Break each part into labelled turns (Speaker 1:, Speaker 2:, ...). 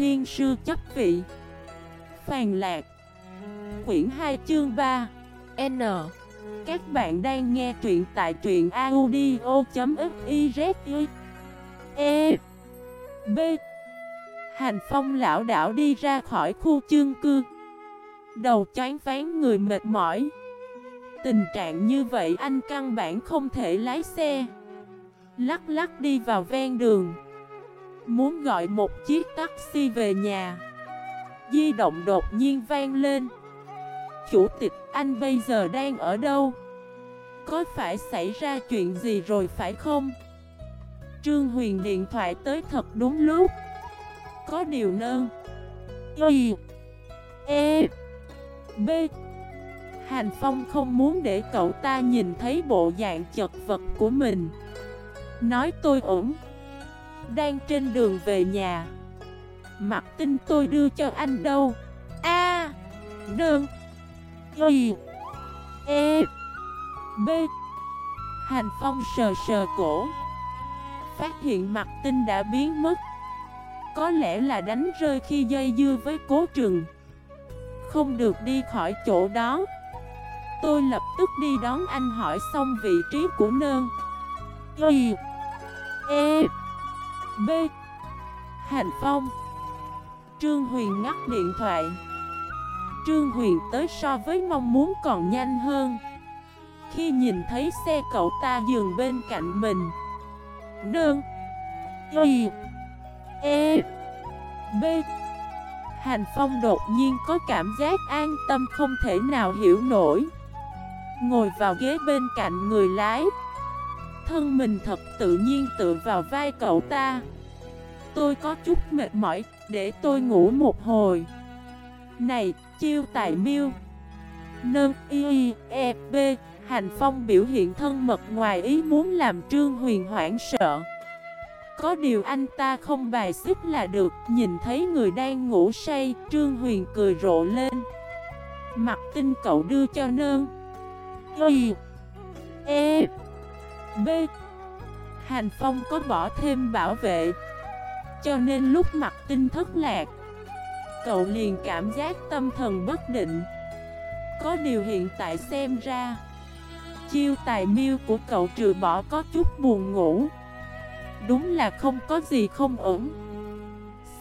Speaker 1: thiên sư chấp vị. Phàn lạc. Quyển 2 chương 3 N. Các bạn đang nghe truyện tại truyện audio.xyz E. B. Hành phong lão đảo đi ra khỏi khu chương cư. Đầu chán phán người mệt mỏi. Tình trạng như vậy anh căn bản không thể lái xe. Lắc lắc đi vào ven đường. Muốn gọi một chiếc taxi về nhà. Di động đột nhiên vang lên. Chủ tịch, anh bây giờ đang ở đâu? Có phải xảy ra chuyện gì rồi phải không? Trương Huyền điện thoại tới thật đúng lúc. Có điều nơn Y E B. Hành Phong không muốn để cậu ta nhìn thấy bộ dạng chật vật của mình. Nói tôi ổn. Đang trên đường về nhà. Mặt tin tôi đưa cho anh đâu? A Đơn Y E B. Hành Phong sờ sờ cổ. Phát hiện mặt tinh đã biến mất. Có lẽ là đánh rơi khi dây dưa với cố trừng Không được đi khỏi chỗ đó. Tôi lập tức đi đón anh hỏi xong vị trí của nơn Y E B. Hành Phong. Trương Huyền ngắt điện thoại. Trương Huyền tới so với mong muốn còn nhanh hơn. Khi nhìn thấy xe cậu ta dừng bên cạnh mình. Nương. Y. E. B. Hành Phong đột nhiên có cảm giác an tâm không thể nào hiểu nổi. Ngồi vào ghế bên cạnh người lái. Thân mình thật tự nhiên tựa vào vai cậu ta. Tôi có chút mệt mỏi, để tôi ngủ một hồi. Này, chiêu tài miêu. Nâng y e b Hành Phong biểu hiện thân mật ngoài ý muốn làm Trương Huyền hoảng sợ. Có điều anh ta không bài xích là được Nhìn thấy người đang ngủ say Trương Huyền cười rộ lên. Mặt tinh cậu đưa cho nơn Y E B. Hành Phong có bỏ thêm bảo vệ, Cho nên lúc mặt tinh thất lạc, Cậu liền cảm giác tâm thần bất định. Có điều hiện tại xem ra, Chiêu tài miêu của cậu trừ bỏ có chút buồn ngủ. Đúng là không có gì không ổn.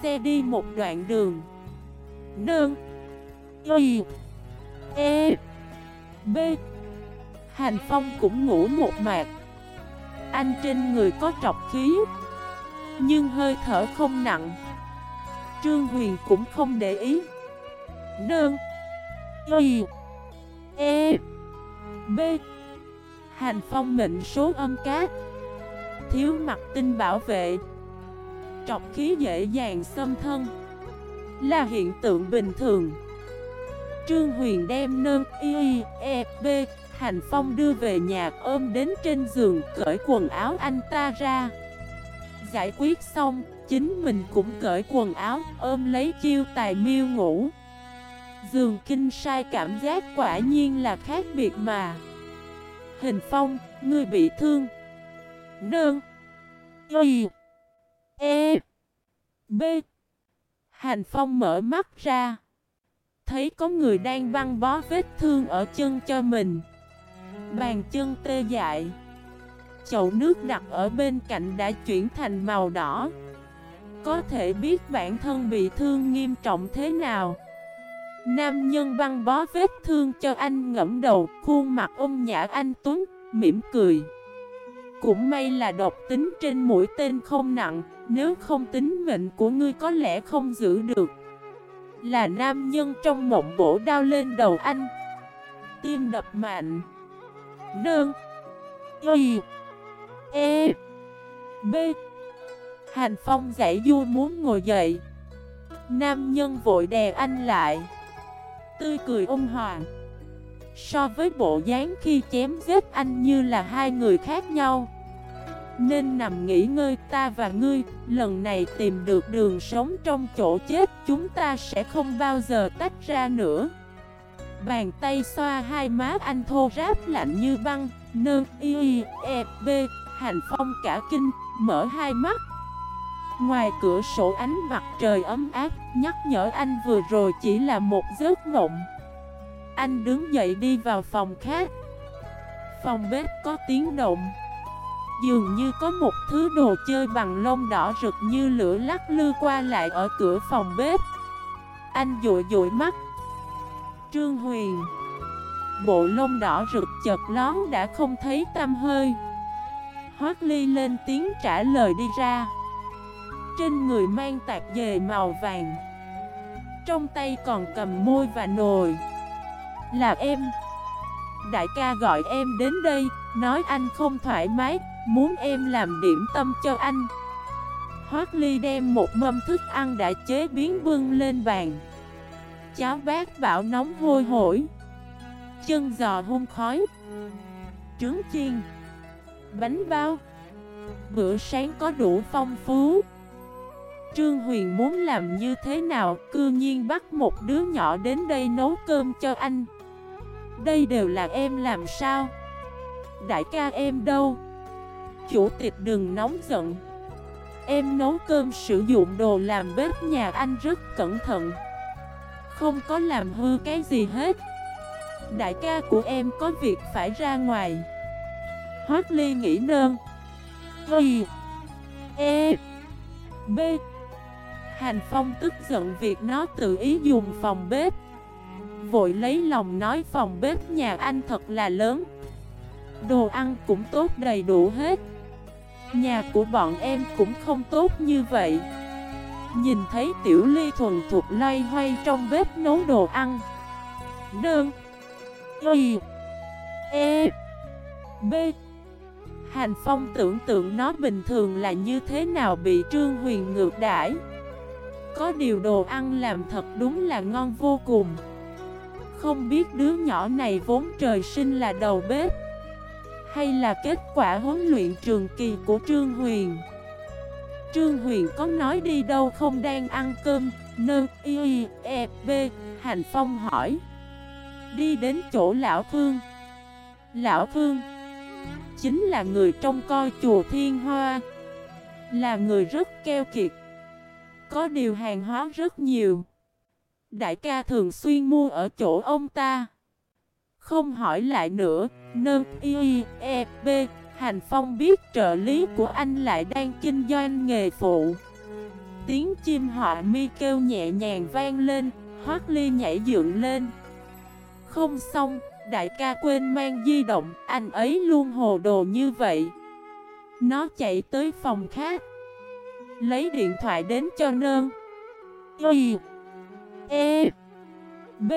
Speaker 1: Xe đi một đoạn đường. Nương. Y. E. B. Hành Phong cũng ngủ một mạc. Anh trên người có trọc khí, Nhưng hơi thở không nặng. Trương Huyền cũng không để ý. Nương, Y E B. Hành phong mệnh số âm cát. Thiếu mặt tinh bảo vệ. Trọc khí dễ dàng xâm thân. Là hiện tượng bình thường. Trương Huyền đem nương y e b Hành phong đưa về nhà ôm đến trên giường Cởi quần áo anh ta ra. Giải quyết xong Chính mình cũng cởi quần áo Ôm lấy chiêu tài miêu ngủ. Giường kinh sai cảm giác quả nhiên là khác biệt mà. Hình phong, ngươi bị thương. Nương. Y. E. B. Hành phong mở mắt ra. Thấy có người đang băng bó vết thương ở chân cho mình. Bàn chân tê dại. Chậu nước đặt ở bên cạnh đã chuyển thành màu đỏ. Có thể biết bản thân bị thương nghiêm trọng thế nào. Nam nhân băng bó vết thương cho anh ngẫm đầu, Khuôn mặt ôm nhã anh Tuấn, mỉm cười. Cũng may là độc tính trên mũi tên không nặng, Nếu không tính mệnh của ngươi có lẽ không giữ được. Là nam nhân trong mộng bổ đau lên đầu anh. Tim đập mạnh. Đơn Y. E. B. Hành Phong giải vui muốn ngồi dậy. Nam nhân vội đè anh lại. Tươi cười ôn hòa. So với bộ dáng khi chém giết anh như là hai người khác nhau. Nên nằm nghỉ ngơi ta và ngươi, Lần này tìm được đường sống trong chỗ chết, Chúng ta sẽ không bao giờ tách ra nữa. Bàn tay xoa hai má anh thô ráp lạnh như băng. Nơ y e b, Hành phong cả kinh, Mở hai mắt. Ngoài cửa sổ ánh mặt trời ấm áp, Nhắc nhở anh vừa rồi chỉ là một giấc mộng. Anh đứng dậy đi vào phòng khác. Phòng bếp có tiếng động. Dường như có một thứ đồ chơi bằng lông đỏ rực như lửa lắc lư qua lại ở cửa phòng bếp. Anh dụi dụi mắt Trương Huyền. Bộ lông đỏ rực chợt lón đã không thấy tâm hơi. Hoác ly lên tiếng trả lời đi ra. Trên người mang tạp dề màu vàng. Trong tay còn cầm môi và nồi. Là em. Đại ca gọi em đến đây, Nói anh không thoải mái, Muốn em làm điểm tâm cho anh. Hoác ly đem một mâm thức ăn đã chế biến bưng lên bàn. Cháo bát bạo nóng hôi hổi. Chân giò hun khói. Trứng chiên. Bánh bao. Bữa sáng có đủ phong phú. Trương Huyền muốn làm như thế nào, Cư nhiên bắt một đứa nhỏ đến đây nấu cơm cho anh. Đây đều là em làm sao? Đại ca em đâu? Chủ tịch đừng nóng giận. Em nấu cơm sử dụng đồ làm bếp nhà anh rất cẩn thận. Không có làm hư cái gì hết. Đại ca của em có việc phải ra ngoài. Hoác Ly nghĩ nơn Y E. B. Hành Phong tức giận việc nó tự ý dùng phòng bếp. Vội lấy lòng nói phòng bếp nhà anh thật là lớn. Đồ ăn cũng tốt đầy đủ hết. Nhà của bọn em cũng không tốt như vậy. Nhìn thấy tiểu ly thuần thuộc loay hoay trong bếp nấu đồ ăn. Đơn. Y. E. B. Hành Phong tưởng tượng nó bình thường là như thế nào bị Trương Huyền ngược đãi. Có điều đồ ăn làm thật đúng là ngon vô cùng. Không biết đứa nhỏ này vốn trời sinh là đầu bếp, Hay là kết quả huấn luyện trường kỳ của Trương Huyền. Trương Huyền có nói đi đâu không đang ăn cơm? Nơ, y e b Hành Phong hỏi. Đi đến chỗ Lão Phương. Lão Phương Chính là người trong coi chùa Thiên Hoa. Là người rất keo kiệt. Có điều hàng hóa rất nhiều. Đại ca thường xuyên mua ở chỗ ông ta. Không hỏi lại nữa. Nâng y e b Hành Phong biết trợ lý của anh lại đang kinh doanh nghề phụ. Tiếng chim họa mi kêu nhẹ nhàng vang lên Hoác ly nhảy dựng lên. Không xong đại ca quên mang di động, anh ấy luôn hồ đồ như vậy. Nó chạy tới phòng khác, lấy điện thoại đến cho nơn. Y E B.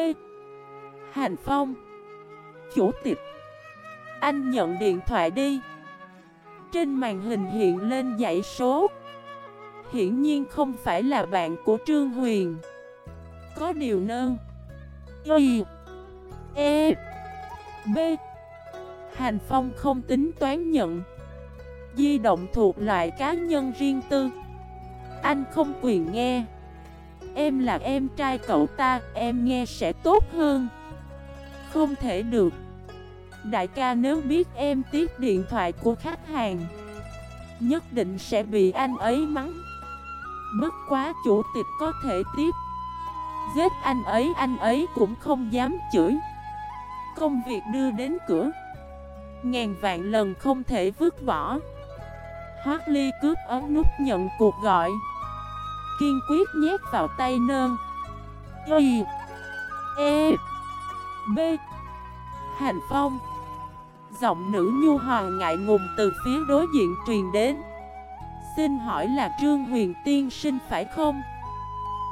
Speaker 1: Hành Phong. Chủ tịch. Anh nhận điện thoại đi. Trên màn hình hiện lên dãy số. Hiển nhiên không phải là bạn của Trương Huyền. Có điều nơn. Y. E. B. Hành Phong không tính toán nhận. Di động thuộc loại cá nhân riêng tư. Anh không quyền nghe. Em là em trai cậu ta, Em nghe sẽ tốt hơn. Không thể được. Đại ca nếu biết em tiếp điện thoại của khách hàng, Nhất định sẽ bị anh ấy mắng. Bất quá chủ tịch có thể tiếp. Giết anh ấy anh ấy cũng không dám chửi. Công việc đưa đến cửa. Ngàn vạn lần không thể vứt bỏ. Hoác Ly cướp ấn nút nhận cuộc gọi. Kiên quyết nhét vào tay nơn. Y E B. Hành Phong. Giọng nữ nhu hòa ngại ngùng từ phía đối diện truyền đến. Xin hỏi là Trương Huyền Tiên sinh phải không?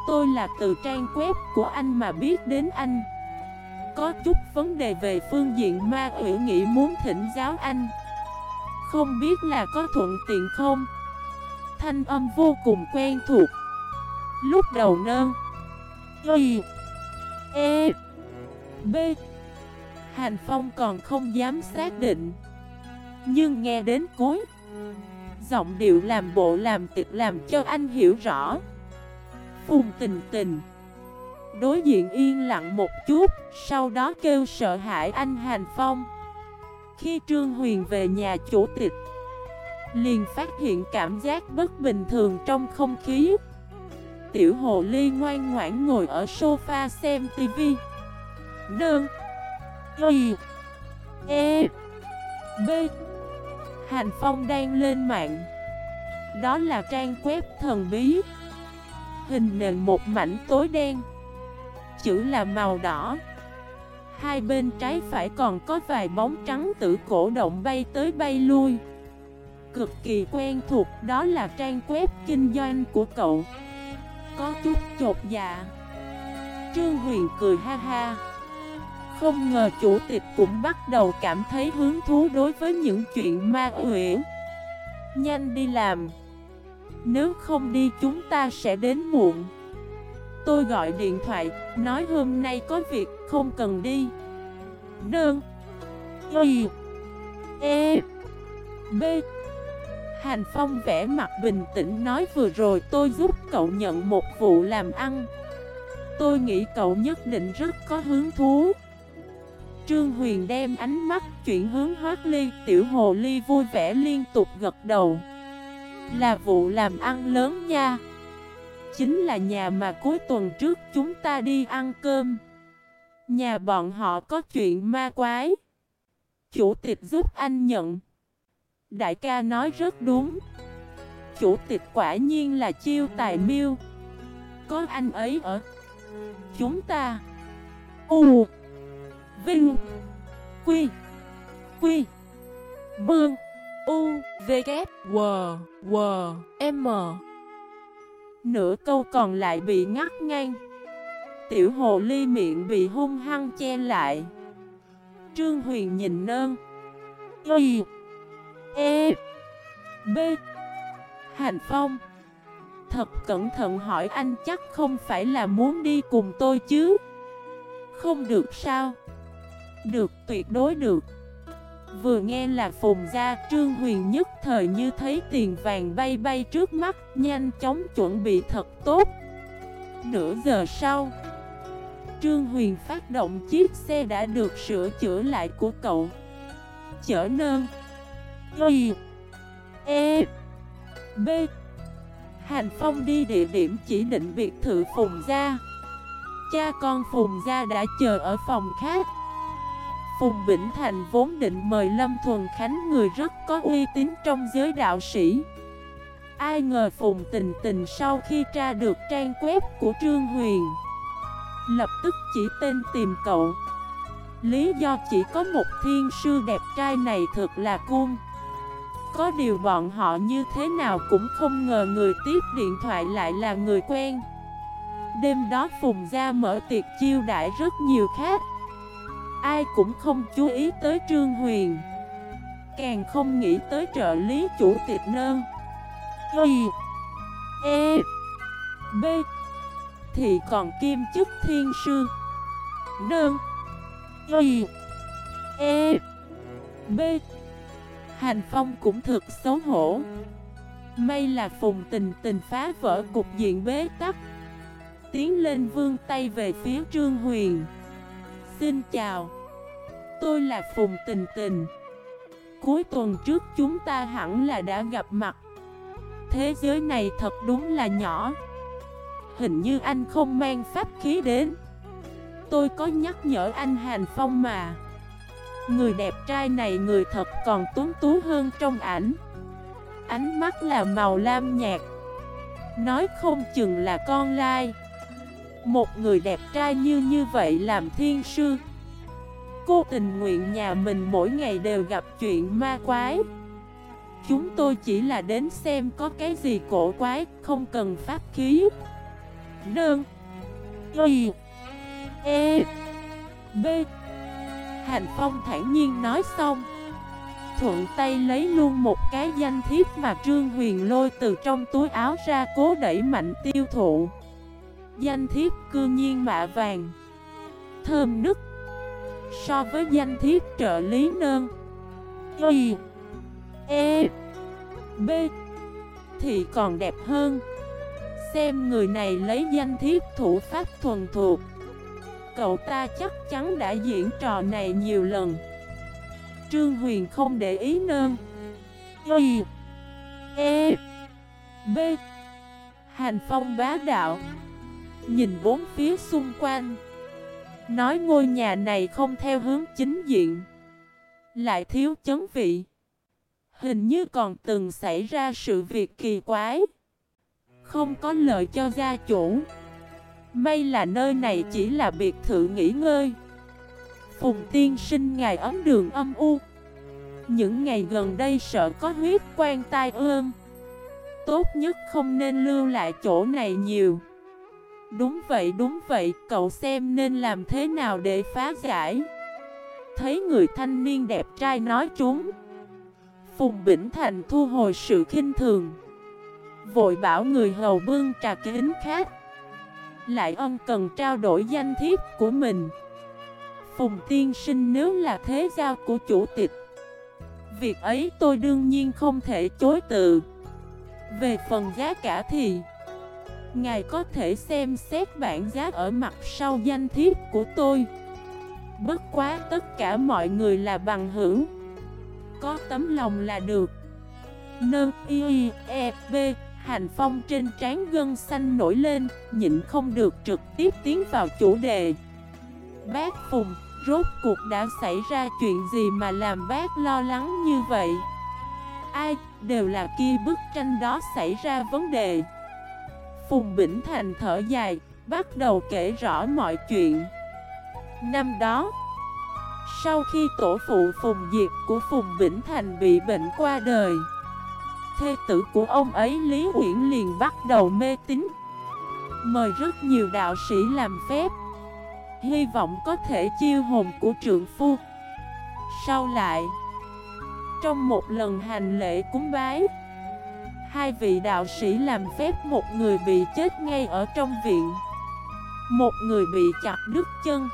Speaker 1: Tôi là từ trang web của anh mà biết đến anh. Có chút vấn đề về phương diện ma ủy nghĩ muốn thỉnh giáo anh. Không biết là có thuận tiện không? Thanh âm vô cùng quen thuộc. Lúc đầu nơn Y E B Hành Phong còn không dám xác định. Nhưng nghe đến cuối Giọng điệu làm bộ làm tịch làm cho anh hiểu rõ. Phùng tình tình Đối diện yên lặng một chút, sau đó kêu sợ hãi anh Hành Phong. Khi Trương Huyền về nhà chủ tịch, Liền phát hiện cảm giác bất bình thường trong không khí. Tiểu hồ ly ngoan ngoãn ngồi ở sofa xem tivi. Nương Y E. B. Hành Phong đang lên mạng. Đó là trang web thần bí. Hình nền một mảnh tối đen. Chữ là màu đỏ. Hai bên trái phải còn có vài bóng trắng tử cổ động bay tới bay lui. Cực kỳ quen thuộc, đó là trang web kinh doanh của cậu. Có chút chột dạ. Trương Huyền cười ha ha. Không ngờ chủ tịch cũng bắt đầu cảm thấy hứng thú đối với những chuyện ma huyễn Nhanh đi làm. Nếu không đi chúng ta sẽ đến muộn. Tôi gọi điện thoại, nói hôm nay có việc, không cần đi. Đơn. Y. E. B. Hành Phong vẽ mặt bình tĩnh nói vừa rồi tôi giúp cậu nhận một vụ làm ăn. Tôi nghĩ cậu nhất định rất có hứng thú. Trương Huyền đem ánh mắt chuyển hướng Hoác Ly, Tiểu Hồ Ly vui vẻ liên tục gật đầu. Là vụ làm ăn lớn nha. Chính là nhà mà cuối tuần trước chúng ta đi ăn cơm. Nhà bọn họ có chuyện ma quái. Chủ tịch giúp anh nhận. Đại ca nói rất đúng. Chủ tịch quả nhiên là chiêu tài miêu. Có anh ấy ở Chúng ta. U Vinh. Quy. Quy. Bương U. V. K. W. W. M. Nửa câu còn lại bị ngắt ngang. Tiểu hồ ly miệng bị hung hăng che lại. Trương Huyền nhìn nơn. Y. E. B. Hành Phong. Thật cẩn thận hỏi anh chắc không phải là muốn đi cùng tôi chứ? Không được sao? Được, tuyệt đối được. Vừa nghe là phùng gia, Trương Huyền nhất thời như thấy tiền vàng bay bay trước mắt, Nhanh chóng chuẩn bị thật tốt. Nửa giờ sau, Trương Huyền phát động chiếc xe đã được sửa chữa lại của cậu. Chở nơn. Y. E. B. Hành Phong đi địa điểm chỉ định biệt thự Phùng Gia. Cha con Phùng Gia đã chờ ở phòng khác. Phùng Bỉnh Thành vốn định mời Lâm Thuần Khánh, người rất có uy tín trong giới đạo sĩ. Ai ngờ Phùng Tình Tình sau khi tra được trang web của Trương Huyền, Lập tức chỉ tên tìm cậu. Lý do chỉ có một thiên sư đẹp trai này thực là cung Có điều bọn họ như thế nào cũng không ngờ người tiếp điện thoại lại là người quen. Đêm đó Phùng Gia mở tiệc chiêu đãi rất nhiều khách. Ai cũng không chú ý tới Trương Huyền. Càng không nghĩ tới trợ lý chủ tịch nơn. Y E B, Thì còn kim chức thiên sư. Nơn Y E B. Hành Phong cũng thực xấu hổ. May là phùng tình tình phá vỡ cục diện bế tắc. Tiến lên vương tay về phía Trương Huyền. Xin chào. Tôi là Phùng Tình Tình. Cuối tuần trước chúng ta hẳn là đã gặp mặt. Thế giới này thật đúng là nhỏ. Hình như anh không mang pháp khí đến. Tôi có nhắc nhở anh Hàn Phong mà. Người đẹp trai này người thật còn tuấn tú hơn trong ảnh. Ánh mắt là màu lam nhạt. Nói không chừng là con lai một người đẹp trai như như vậy làm thiên sư. Cô tình nguyện nhà mình mỗi ngày đều gặp chuyện ma quái. Chúng tôi chỉ là đến xem có cái gì cổ quái, Không cần pháp khí. Đơn Y. E. B. Hành Phong thản nhiên nói xong. Thuận tay lấy luôn một cái danh thiếp mà Trương Huyền lôi từ trong túi áo ra cố đẩy mạnh tiêu thụ. Danh thiếp cư nhiên mạ vàng. Thơm nức. So với danh thiếp trợ lý nơn. Y. E. B. Thì còn đẹp hơn. Xem người này lấy danh thiếp thủ pháp thuần thuộc. Cậu ta chắc chắn đã diễn trò này nhiều lần. Trương Huyền không để ý nơn. Y. E. B. Hành phong bá đạo. Nhìn bốn phía xung quanh. Nói ngôi nhà này không theo hướng chính diện, Lại thiếu chấn vị. Hình như còn từng xảy ra sự việc kỳ quái, Không có lợi cho gia chủ. May là nơi này chỉ là biệt thự nghỉ ngơi. Phùng tiên sinh ngày ấm đường âm u. Những ngày gần đây sợ có huyết quan tai ương. Tốt nhất không nên lưu lại chỗ này nhiều. Đúng vậy đúng vậy, Cậu xem nên làm thế nào để phá giải. Thấy người thanh niên đẹp trai nói chúng. Phùng Bỉnh Thành thu hồi sự khinh thường. Vội bảo người hầu bưng trà kính khác. Lại ân cần trao đổi danh thiếp của mình. Phùng tiên sinh nếu là thế giao của chủ tịch. Việc ấy tôi đương nhiên không thể chối từ. Về phần giá cả thì Ngài có thể xem xét bản giá ở mặt sau danh thiếp của tôi. Bất quá tất cả mọi người là bằng hữu. Có tấm lòng là được. Nâng y e b Hành phong trên trán gân xanh nổi lên, Nhịn không được trực tiếp tiến vào chủ đề. Bác Phùng, Rốt cuộc đã xảy ra chuyện gì mà làm bác lo lắng như vậy? Ai, đều là kia bức tranh đó xảy ra vấn đề. Phùng Bỉnh Thành thở dài, Bắt đầu kể rõ mọi chuyện. Năm đó, Sau khi tổ phụ Phùng Diệp của Phùng Bỉnh Thành bị bệnh qua đời, Thê tử của ông ấy Lý Uyển liền bắt đầu mê tín, Mời rất nhiều đạo sĩ làm phép, Hy vọng có thể chiêu hồn của trượng phu. Sau lại, Trong một lần hành lễ cúng bái Hai vị đạo sĩ làm phép một người bị chết ngay ở trong viện. Một người bị chặt đứt chân.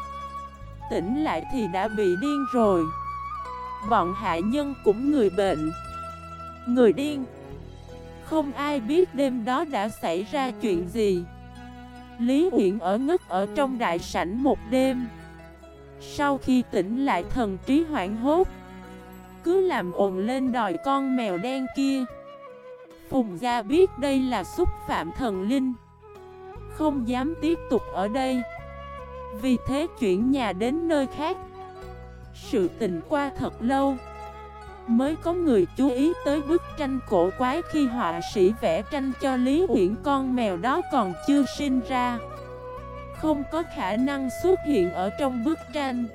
Speaker 1: Tỉnh lại thì đã bị điên rồi. Bọn hạ nhân cũng người bệnh. Người điên. Không ai biết đêm đó đã xảy ra chuyện gì. Lý Uyển ở ngất ở trong đại sảnh một đêm. Sau khi tỉnh lại thần trí hoảng hốt, Cứ làm ồn lên đòi con mèo đen kia. Phùng Gia biết đây là xúc phạm thần linh. Không dám tiếp tục ở đây. Vì thế chuyển nhà đến nơi khác. Sự tình qua thật lâu. Mới có người chú ý tới bức tranh cổ quái khi họa sĩ vẽ tranh cho Lý Uyển con mèo đó còn chưa sinh ra. Không có khả năng xuất hiện ở trong bức tranh.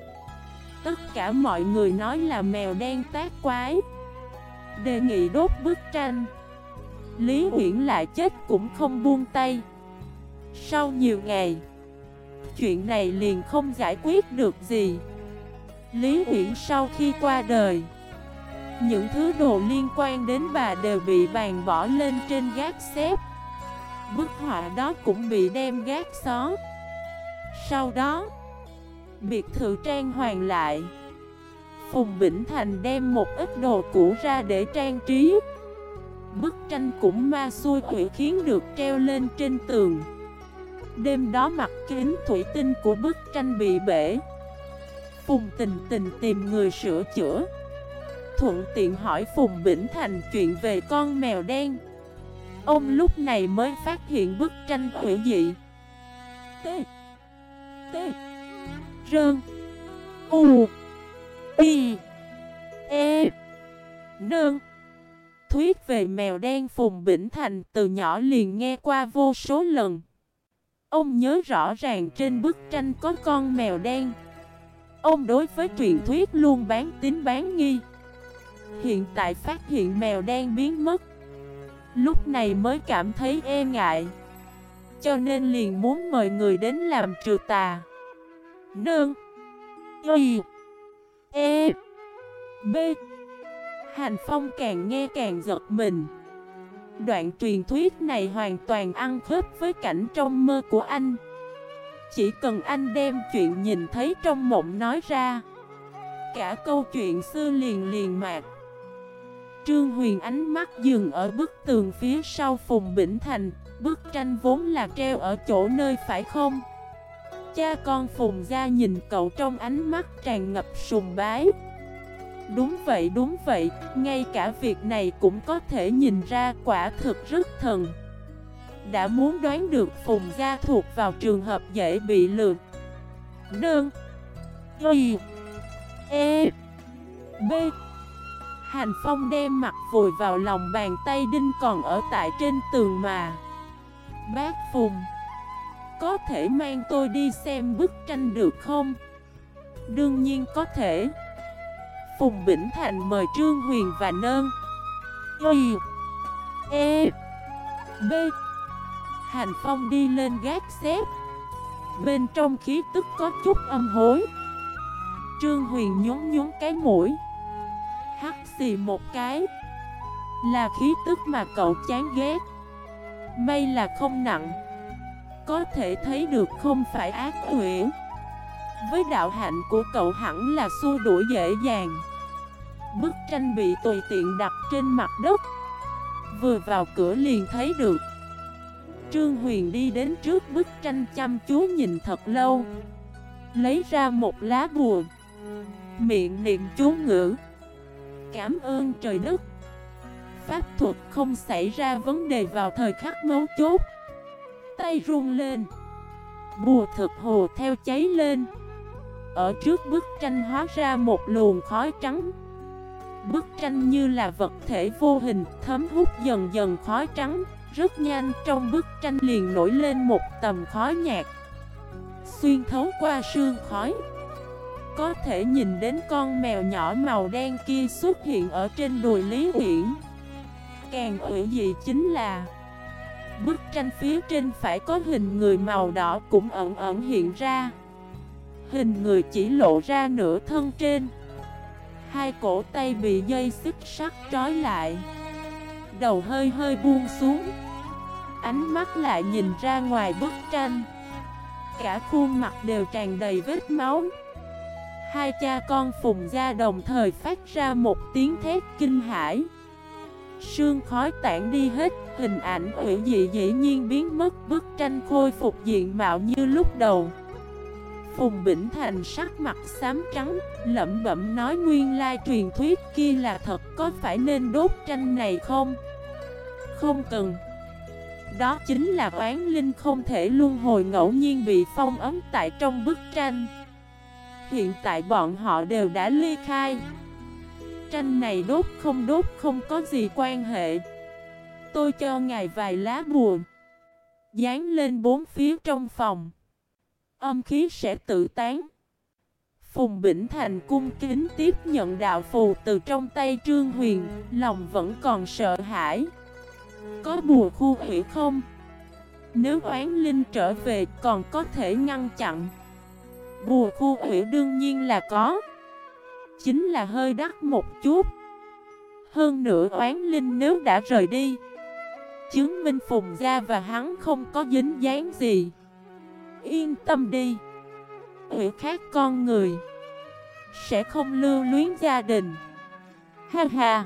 Speaker 1: Tất cả mọi người nói là mèo đen tác quái. Đề nghị đốt bức tranh. Lý Uyển lại chết cũng không buông tay. Sau nhiều ngày, Chuyện này liền không giải quyết được gì. Lý Uyển sau khi qua đời, những thứ đồ liên quan đến bà đều bị bàn bỏ lên trên gác xếp. Bức họa đó cũng bị đem gác xó. Sau đó, Biệt thự trang hoàng lại. Phùng Bỉnh Thành đem một ít đồ cũ ra để trang trí. Bức tranh cũng ma xui quỷ khiến được treo lên trên tường. Đêm đó mặt kính thủy tinh của bức tranh bị bể. Phùng tình tình tìm người sửa chữa. Thuận tiện hỏi Phùng Bỉnh Thành chuyện về con mèo đen. Ông lúc này mới phát hiện bức tranh hữu dị. T T, Rơn, U Y E Nương Thuyết về mèo đen Phùng Bỉnh Thành từ nhỏ liền nghe qua vô số lần. Ông nhớ rõ ràng trên bức tranh có con mèo đen. Ông đối với truyền thuyết luôn bán tín bán nghi. Hiện tại phát hiện mèo đen biến mất. Lúc này mới cảm thấy e ngại. Cho nên liền muốn mời người đến làm trừ tà. Nương. Y. E. B. Hành Phong càng nghe càng giật mình. Đoạn truyền thuyết này hoàn toàn ăn khớp với cảnh trong mơ của anh. Chỉ cần anh đem chuyện nhìn thấy trong mộng nói ra, Cả câu chuyện xưa liền liền mạc. Trương Huyền ánh mắt dừng ở bức tường phía sau Phùng Bỉnh Thành, Bức tranh vốn là treo ở chỗ nơi phải không? Cha con Phùng ra nhìn cậu trong ánh mắt tràn ngập sùng bái. Đúng vậy đúng vậy, ngay cả việc này cũng có thể nhìn ra quả thực rất thần. Đã muốn đoán được Phùng Gia thuộc vào trường hợp dễ bị lừa. Đơn Y. E. B. Hành Phong đem mặt vùi vào lòng bàn tay đinh còn ở tại trên tường mà. Bác Phùng Có thể mang tôi đi xem bức tranh được không? Đương nhiên có thể. Phùng Bỉnh Thành mời Trương Huyền và Nơn. Y E B. Hành Phong đi lên gác xếp. Bên trong khí tức có chút âm hối. Trương Huyền nhún nhún cái mũi. Hắt xì một cái. Là khí tức mà cậu chán ghét. May là không nặng. Có thể thấy được không phải ác huyễn Với đạo hạnh của cậu hẳn là xua đuổi dễ dàng. Bức tranh bị tùy tiện đặt trên mặt đất. Vừa vào cửa liền thấy được. Trương Huyền đi đến trước bức tranh chăm chú nhìn thật lâu. Lấy ra một lá bùa. Miệng niệm chú ngữ. Cảm ơn trời đất. Pháp thuật không xảy ra vấn đề vào thời khắc mấu chốt. Tay run lên. Bùa thực hồ theo cháy lên. Ở trước bức tranh hóa ra một luồng khói trắng. Bức tranh như là vật thể vô hình, thấm hút dần dần khói trắng, Rất nhanh trong bức tranh liền nổi lên một tầm khói nhạt. Xuyên thấu qua sương khói. Có thể nhìn đến con mèo nhỏ màu đen kia xuất hiện ở trên đùi Lý Uyển. Càng ủy dị chính là, Bức tranh phía trên phải có hình người màu đỏ cũng ẩn ẩn hiện ra. Hình người chỉ lộ ra nửa thân trên. Hai cổ tay bị dây xích sắt trói lại. Đầu hơi hơi buông xuống. Ánh mắt lại nhìn ra ngoài bức tranh. Cả khuôn mặt đều tràn đầy vết máu. Hai cha con phùng ra đồng thời phát ra một tiếng thét kinh hãi. Sương khói tản đi hết, Hình ảnh ủy dị dĩ nhiên biến mất, Bức tranh khôi phục diện mạo như lúc đầu. Phùng Bỉnh Thành sắc mặt xám trắng, lẩm bẩm nói nguyên lai truyền thuyết kia là thật có phải nên đốt tranh này không? Không cần. Đó chính là oán linh không thể luân hồi ngẫu nhiên bị phong ấm tại trong bức tranh. Hiện tại bọn họ đều đã ly khai. Tranh này đốt không đốt không có gì quan hệ. Tôi cho ngài vài lá buồn. Dán lên bốn phía trong phòng âm khí sẽ tự tán. Phùng Bỉnh Thành cung kính tiếp nhận đạo phù từ trong tay Trương Huyền, lòng vẫn còn sợ hãi. Có bùa khu hủy không? Nếu oán linh trở về còn có thể ngăn chặn. Bùa khu hủy đương nhiên là có. Chính là hơi đắt một chút. Hơn nữa oán linh nếu đã rời đi. Chứng minh Phùng Gia và hắn không có dính dáng gì. Yên tâm đi. Ủy khác con người Sẽ không lưu luyến gia đình. Ha ha.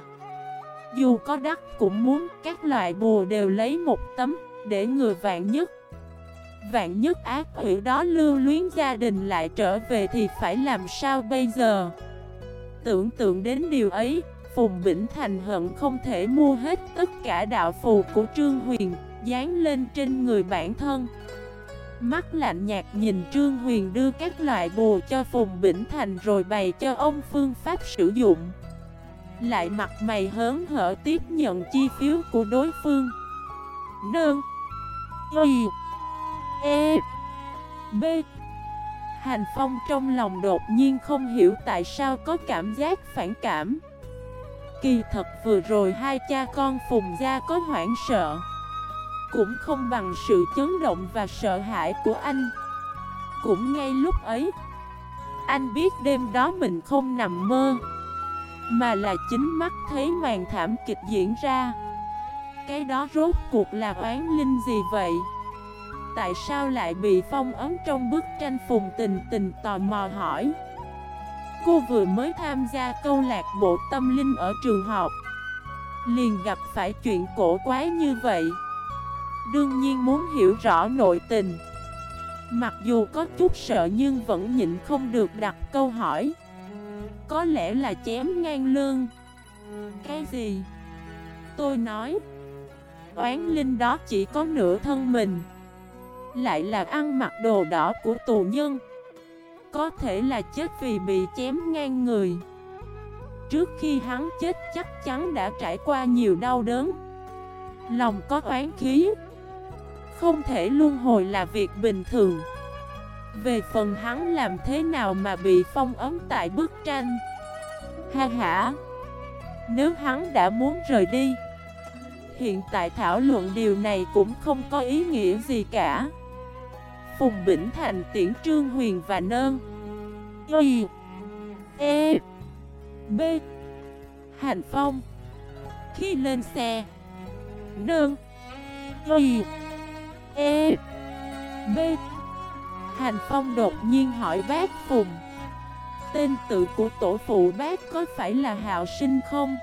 Speaker 1: Dù có đắt cũng muốn các loại bùa đều lấy một tấm Để người vạn nhất. Vạn nhất ác ủy đó lưu luyến gia đình lại trở về thì phải làm sao bây giờ? Tưởng tượng đến điều ấy, Phùng Bỉnh Thành hận không thể mua hết tất cả đạo phù của Trương Huyền Dán lên trên người bản thân. Mắt lạnh nhạt nhìn Trương Huyền đưa các loại bùa cho Phùng Bỉnh Thành rồi bày cho ông phương pháp sử dụng. Lại mặt mày hớn hở tiếp nhận chi phiếu của đối phương. Nương Y E B. Hành Phong trong lòng đột nhiên không hiểu tại sao có cảm giác phản cảm. Kỳ thật vừa rồi hai cha con Phùng Gia có hoảng sợ cũng không bằng sự chấn động và sợ hãi của anh. Cũng ngay lúc ấy, Anh biết đêm đó mình không nằm mơ, Mà là chính mắt thấy màn thảm kịch diễn ra. Cái đó rốt cuộc là oán linh gì vậy? Tại sao lại bị phong ấn trong bức tranh phùng tình tình tò mò hỏi? Cô vừa mới tham gia câu lạc bộ tâm linh ở trường học, Liền gặp phải chuyện cổ quái như vậy. Đương nhiên muốn hiểu rõ nội tình. Mặc dù có chút sợ nhưng vẫn nhịn không được đặt câu hỏi. Có lẽ là chém ngang lưng. Cái gì? Tôi nói. Oán linh đó chỉ có nửa thân mình. Lại là ăn mặc đồ đỏ của tù nhân. Có thể là chết vì bị chém ngang người. Trước khi hắn chết chắc chắn đã trải qua nhiều đau đớn. Lòng có oán khí. Không thể luân hồi là việc bình thường. Về phần hắn làm thế nào mà bị phong ấn tại bức tranh? Ha ha. Nếu hắn đã muốn rời đi, Hiện tại thảo luận điều này cũng không có ý nghĩa gì cả. Phùng Bỉnh Thành, tiễn Trương Huyền và Nơn. Y E B. Hành Phong. Khi lên xe, Nơn. Y. E B. Hành Phong đột nhiên hỏi bác Phùng. Tên tự của tổ phụ bác có phải là Hạo Sinh không?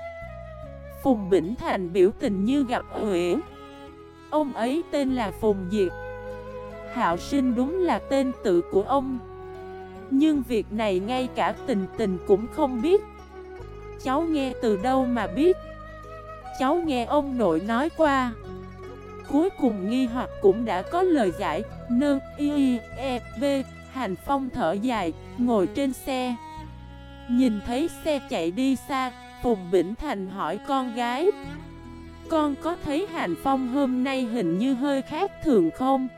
Speaker 1: Phùng Bỉnh Thành biểu tình như gặp huyễn Ông ấy tên là Phùng Diệt Hạo Sinh đúng là tên tự của ông. Nhưng việc này ngay cả tình tình cũng không biết. Cháu nghe từ đâu mà biết? Cháu nghe ông nội nói qua. Cuối cùng nghi hoặc cũng đã có lời giải. Nơ, y, e, b Hành Phong thở dài, ngồi trên xe. Nhìn thấy xe chạy đi xa Phùng Bỉnh Thành hỏi con gái Con có thấy Hành Phong hôm nay hình như hơi khác thường không?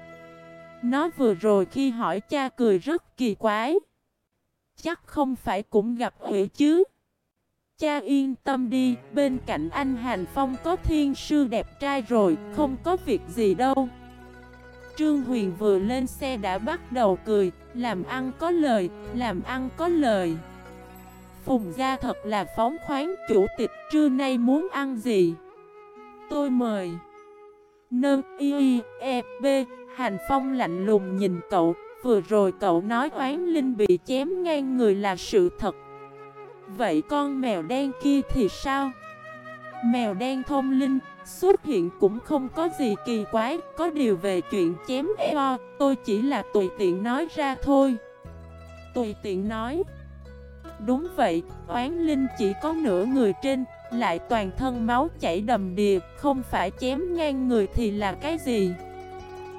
Speaker 1: Nó vừa rồi khi hỏi cha cười rất kỳ quái. Chắc không phải cũng gặp Huệ chứ? Cha yên tâm đi, bên cạnh anh Hành Phong có thiên sư đẹp trai rồi, không có việc gì đâu. Trương Huyền vừa lên xe đã bắt đầu cười, làm ăn có lời, làm ăn có lời. Phùng gia thật là phóng khoáng chủ tịch trưa nay muốn ăn gì? Tôi mời. Nâng y e b Hành Phong lạnh lùng nhìn cậu Vừa rồi cậu nói oán linh bị chém ngang người là sự thật. Vậy con mèo đen kia thì sao? Mèo đen thông linh xuất hiện cũng không có gì kỳ quái Có điều về chuyện chém eo Tôi chỉ là tùy tiện nói ra thôi Tùy tiện nói Đúng vậy, oán linh chỉ có nửa người trên, lại toàn thân máu chảy đầm đìa, không phải chém ngang người thì là cái gì?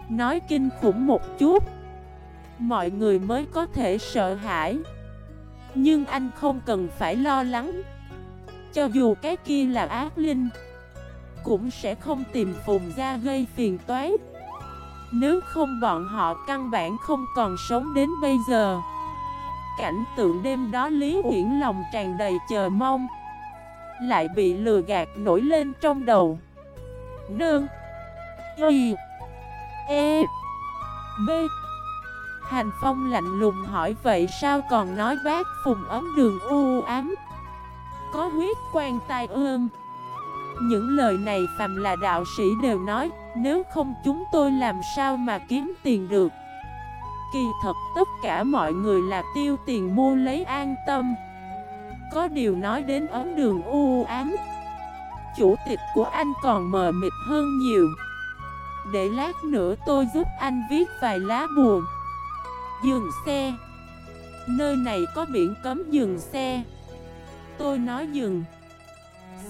Speaker 1: Nói kinh khủng một chút, mọi người mới có thể sợ hãi. Nhưng anh không cần phải lo lắng. Cho dù cái kia là ác linh, cũng sẽ không tìm phùng ra gây phiền toái. Nếu không bọn họ căn bản không còn sống đến bây giờ cảnh tượng đêm đó Lý Uyển lòng tràn đầy chờ mong Lại bị lừa gạt nổi lên trong đầu Nương Y E B Hành Phong lạnh lùng hỏi, vậy sao còn nói bác phùng ấm đường u ám? Có huyết quan tai ương. Những lời này phàm là đạo sĩ đều nói, Nếu không chúng tôi làm sao mà kiếm tiền được? Kỳ thật tất cả mọi người là tiêu tiền mua lấy an tâm. Có điều nói đến ấm đường u ám, Chủ tịch của anh còn mờ mịt hơn nhiều. Để lát nữa tôi giúp anh viết vài lá buồn. Dừng xe. Nơi này có biển cấm dừng xe. Tôi nói dừng.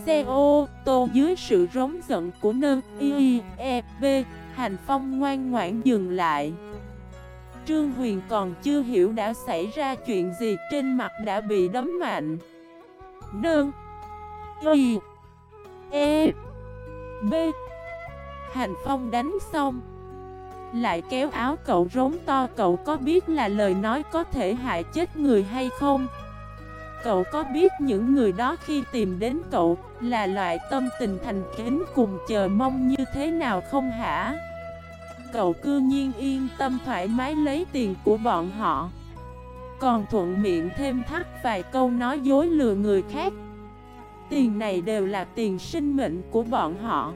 Speaker 1: Xe ô tô dưới sự rống giận của nơ y e b Hành phong ngoan ngoãn dừng lại. Trương Huyền còn chưa hiểu đã xảy ra chuyện gì trên mặt đã bị đấm mạnh. nương Y E B Hành Phong đánh xong. Lại kéo áo cậu rống to, Cậu có biết là lời nói có thể hại chết người hay không? Cậu có biết những người đó khi tìm đến cậu Là loại tâm tình thành kính cùng chờ mong như thế nào không hả? cậu cư nhiên yên tâm thoải mái lấy tiền của bọn họ Còn thuận miệng thêm thắt vài câu nói dối lừa người khác Tiền này đều là tiền sinh mệnh của bọn họ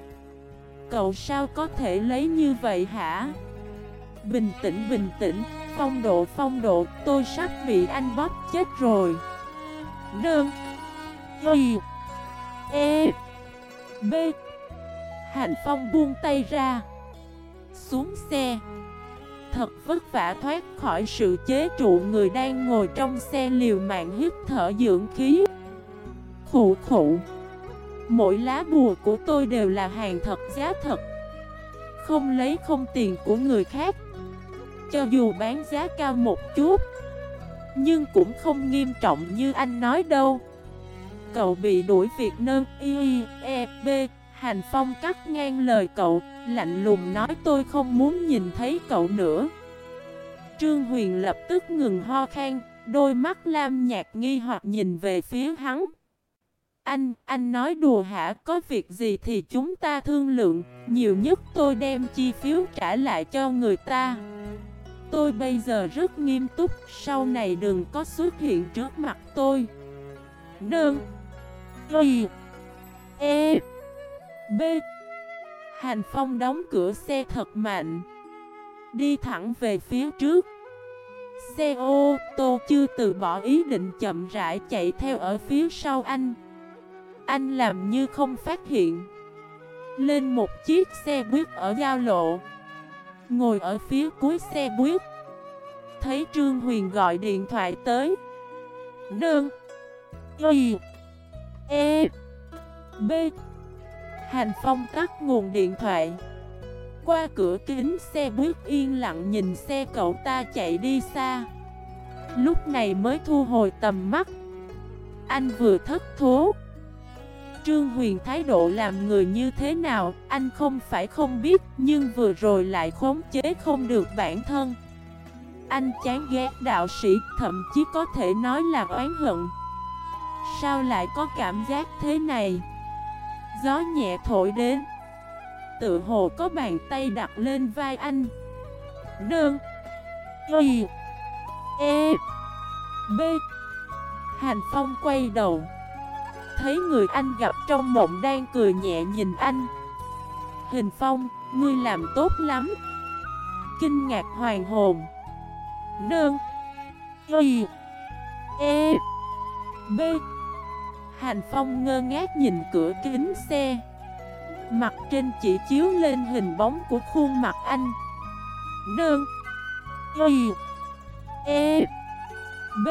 Speaker 1: Cậu sao có thể lấy như vậy hả? Bình tĩnh bình tĩnh, phong độ phong độ, tôi sắp bị anh bóp chết rồi. Đơn. Y E. B. Hành Phong buông tay ra. Xuống xe. Thật vất vả thoát khỏi sự chế trụ người đang ngồi trong xe liều mạng hít thở dưỡng khí. Khủ khủ Mỗi lá bùa của tôi đều là hàng thật, giá thật. Không lấy không tiền của người khác. Cho dù bán giá cao một chút, Nhưng cũng không nghiêm trọng như anh nói đâu. Cậu bị đuổi việc nâng y e b Hành Phong cắt ngang lời cậu, Lạnh lùng nói tôi không muốn nhìn thấy cậu nữa. Trương Huyền lập tức ngừng ho khan, Đôi mắt lam nhạt nghi hoặc nhìn về phía hắn. Anh, anh nói đùa hả? Có việc gì thì chúng ta thương lượng. Nhiều nhất tôi đem chi phiếu trả lại cho người ta. Tôi bây giờ rất nghiêm túc. Sau này đừng có xuất hiện trước mặt tôi. Nương Y. E. B. Hành Phong đóng cửa xe thật mạnh. Đi thẳng về phía trước. Xe ô tô chưa từ bỏ ý định chậm rãi chạy theo ở phía sau anh. Anh làm như không phát hiện. Lên một chiếc xe buýt ở giao lộ. Ngồi ở phía cuối xe buýt. Thấy Trương Huyền gọi điện thoại tới. Nương. Y. E. B. Hành Phong tắt nguồn điện thoại. Qua cửa kính xe buýt yên lặng nhìn xe cậu ta chạy đi xa. Lúc này mới thu hồi tầm mắt. Anh vừa thất thố. Trương Huyền thái độ làm người như thế nào, Anh không phải không biết, Nhưng vừa rồi lại khống chế không được bản thân. Anh chán ghét đạo sĩ, Thậm chí có thể nói là oán hận. Sao lại có cảm giác thế này? Gió nhẹ thổi đến. Tự hồ có bàn tay đặt lên vai anh. Đơn. Y. E. B. Hành Phong quay đầu. Thấy người anh gặp trong mộng đang cười nhẹ nhìn anh. Hình Phong, ngươi làm tốt lắm. Kinh ngạc hoàng hồn. Đơn Y. E. B. Hành Phong ngơ ngác nhìn cửa kính xe. Mặt trên chỉ chiếu lên hình bóng của khuôn mặt anh. Đơn Y. E. B.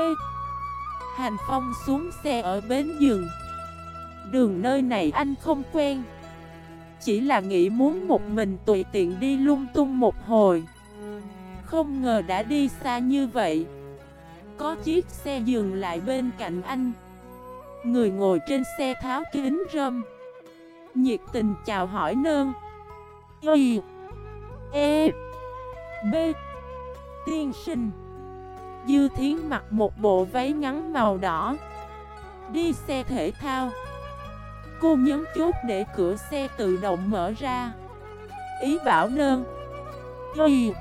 Speaker 1: Hành Phong xuống xe ở bến giường. Đường nơi này anh không quen. Chỉ là nghĩ muốn một mình tùy tiện đi lung tung một hồi. Không ngờ đã đi xa như vậy. Có chiếc xe dừng lại bên cạnh anh. Người ngồi trên xe tháo kính râm. Nhiệt tình chào hỏi nơn. Y E B. Tiên sinh. Dư Thiến mặc một bộ váy ngắn màu đỏ. Đi xe thể thao. Cô nhấn chốt để cửa xe tự động mở ra. Ý bảo nơn. Y.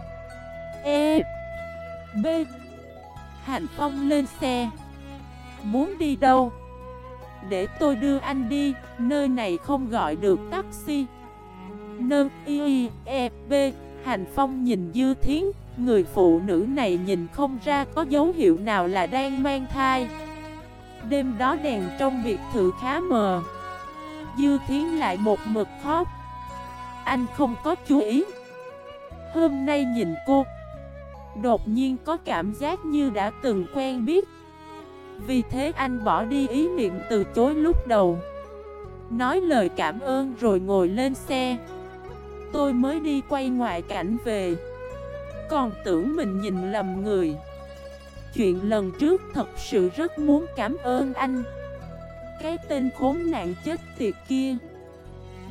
Speaker 1: E. B. Hạnh Phong lên xe. Muốn đi đâu? Để tôi đưa anh đi, nơi này không gọi được taxi. Nơn y. E. B. Hành Phong nhìn Dư Thiến. Người phụ nữ này nhìn không ra có dấu hiệu nào là đang mang thai. Đêm đó đèn trong biệt thự khá mờ. Dư Thiến lại một mực khóc. Anh không có chú ý. Hôm nay nhìn cô, Đột nhiên có cảm giác như đã từng quen biết. Vì thế anh bỏ đi ý niệm từ chối lúc đầu. Nói lời cảm ơn rồi ngồi lên xe. Tôi mới đi quay ngoại cảnh về. Còn tưởng mình nhìn lầm người. Chuyện lần trước thật sự rất muốn cảm ơn anh. Cái tên khốn nạn chết tiệt kia.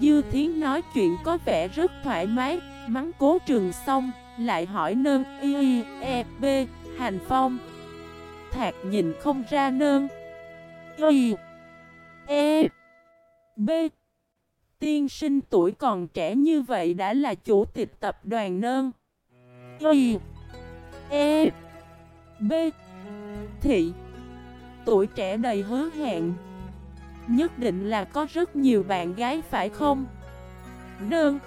Speaker 1: Dư Thiến nói chuyện có vẻ rất thoải mái. Mắng cố trường xong, Lại hỏi nơn, y e b, hành phong. Thạc nhìn không ra nơn. Y E B. Tiên sinh tuổi còn trẻ như vậy đã là chủ tịch tập đoàn nơn. Y E B. Thị, Tuổi trẻ đầy hứa hẹn. Nhất định là có rất nhiều bạn gái, phải không? đơn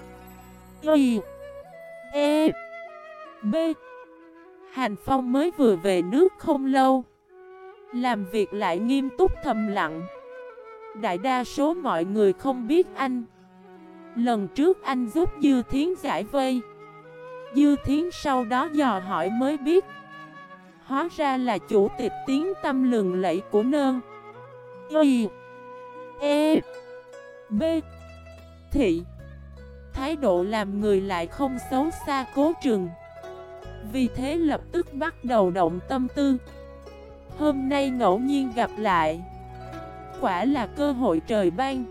Speaker 1: Y. E. B. Hành Phong mới vừa về nước không lâu. Làm việc lại nghiêm túc thầm lặng. Đại đa số mọi người không biết anh. Lần trước anh giúp Dư Thiến giải vây. Dư Thiến sau đó dò hỏi mới biết. Hóa ra là chủ tịch tiếng tâm lừng lẫy của nơn Y. E B. Thị. Thái độ làm người lại không xấu xa cố trường. Vì thế lập tức bắt đầu động tâm tư. Hôm nay ngẫu nhiên gặp lại. Quả là cơ hội trời ban.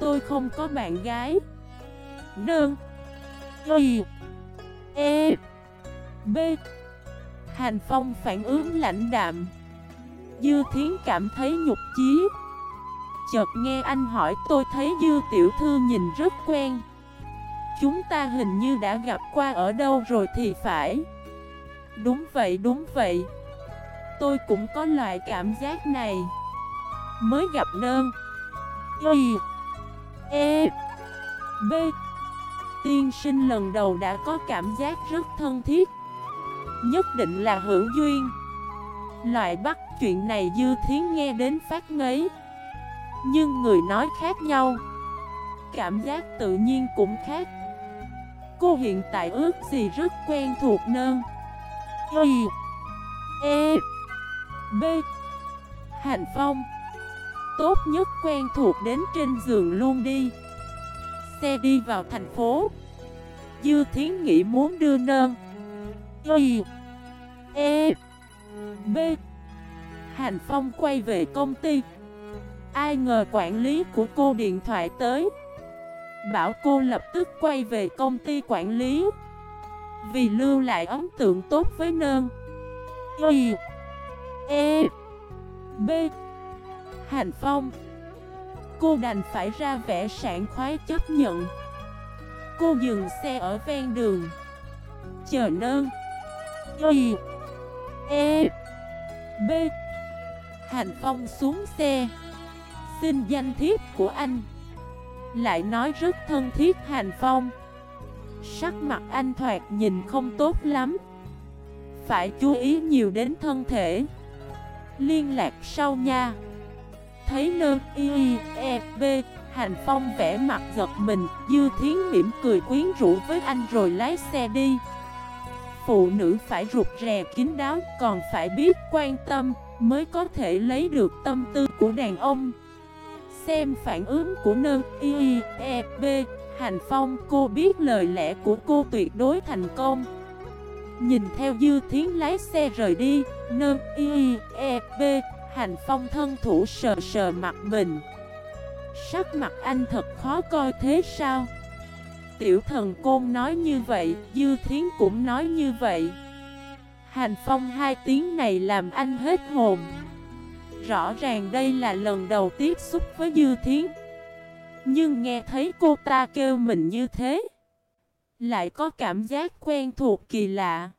Speaker 1: Tôi không có bạn gái. Nương. Y. E. B. Hành Phong phản ứng lãnh đạm. Dư Thiến cảm thấy nhục chí. Chợt nghe anh hỏi, tôi thấy Dư Tiểu Thư nhìn rất quen. Chúng ta hình như đã gặp qua ở đâu rồi thì phải. Đúng vậy đúng vậy. Tôi cũng có loại cảm giác này. Mới gặp nơn Y. E. B. Tiên sinh lần đầu đã có cảm giác rất thân thiết. Nhất định là hữu duyên. Loại bắt chuyện này Dư Thiến nghe đến phát ngấy. Nhưng người nói khác nhau. Cảm giác tự nhiên cũng khác. Cô hiện tại ước gì rất quen thuộc nơn Y E B. Hành Phong. Tốt nhất quen thuộc đến trên giường luôn đi. Xe đi vào thành phố. Dư Thiến nghĩ muốn đưa nơn Y E B. Hành Phong quay về công ty. Ai ngờ quản lý của cô điện thoại tới. Bảo cô lập tức quay về công ty quản lý. Vì lưu lại ấn tượng tốt với nơn. Y E B. Hành Phong. Cô đành phải ra vẻ sảng khoái chấp nhận. Cô dừng xe ở ven đường. Chờ nơn. Y E B. Hành Phong xuống xe. Xin danh thiếp của anh. Lại nói rất thân thiết Hành Phong. Sắc mặt anh thoạt nhìn không tốt lắm. Phải chú ý nhiều đến thân thể. Liên lạc sau nha. Thấy nơ y e b Hành Phong vẽ mặt giật mình, Dư Thiến mỉm cười quyến rũ với anh rồi lái xe đi. Phụ nữ phải rụt rè kín đáo, Còn phải biết quan tâm, Mới có thể lấy được tâm tư của đàn ông. Xem phản ứng của nơ y e b. Hành Phong, cô biết lời lẽ của cô tuyệt đối thành công. Nhìn theo Dư Thiến lái xe rời đi, Nơ y e b. Hành Phong thân thủ sờ sờ mặt mình. Sắc mặt anh thật khó coi thế sao? Tiểu thần côn nói như vậy, Dư Thiến cũng nói như vậy. Hành Phong, hai tiếng này làm anh hết hồn. Rõ ràng đây là lần đầu tiếp xúc với Dư Thiến. Nhưng nghe thấy cô ta kêu mình như thế, Lại có cảm giác quen thuộc kỳ lạ.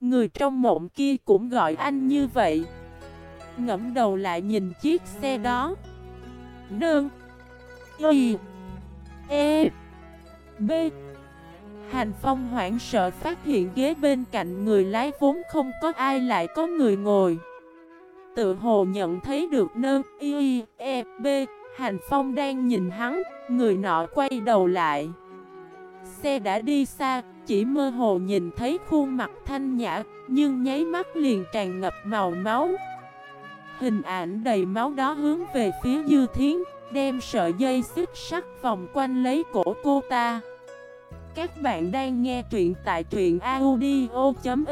Speaker 1: Người trong mộng kia cũng gọi anh như vậy. Ngẫm đầu lại nhìn chiếc xe đó. Nương, Y E B. Hành Phong hoảng sợ phát hiện ghế bên cạnh người lái vốn không có ai lại có người ngồi. Tự hồ nhận thấy được nơ, Y E B Hành Phong đang nhìn hắn, Người nọ quay đầu lại. Xe đã đi xa, Chỉ mơ hồ nhìn thấy khuôn mặt thanh nhã, Nhưng nháy mắt liền tràn ngập màu máu. Hình ảnh đầy máu đó hướng về phía Dư Thiến, Đem sợi dây xích sắt vòng quanh lấy cổ cô ta. Các bạn đang nghe truyện tại truyện audio.fif